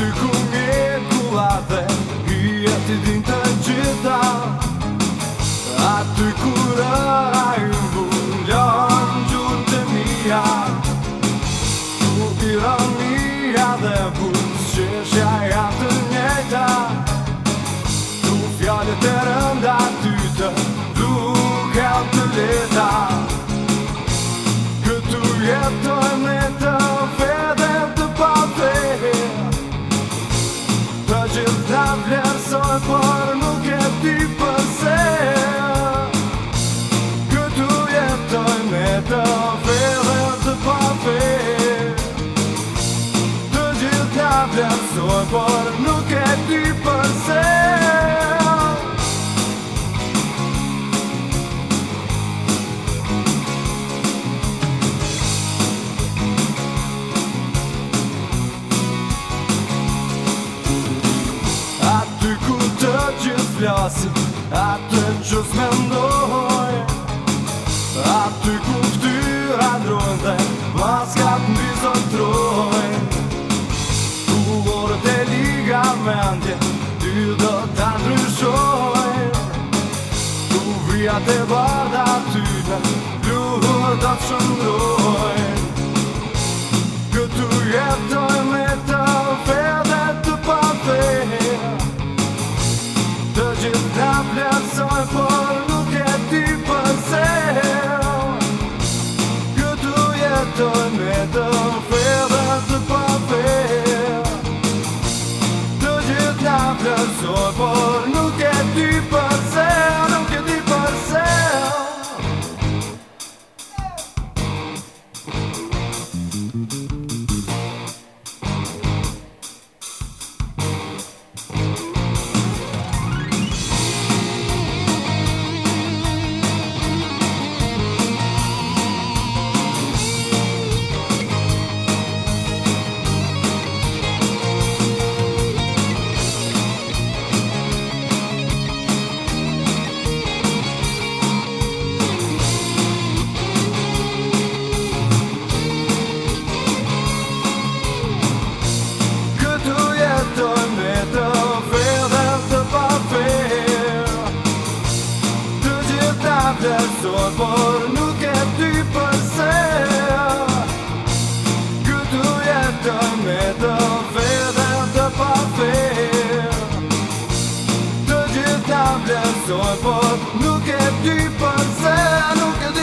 te comer colada e a te dentar. Vlerësoj Por nuk e ty përse Aty ku të gjithë flasin Aty që s'mendoj Syjat e bardha tyre Luhur do të shëndoj vlerësoj, por nuk e ty përse Këtu jetoj me të fedhe të pa fer Të gjitha vlerësoj, por nuk e ty përse Nuk e ty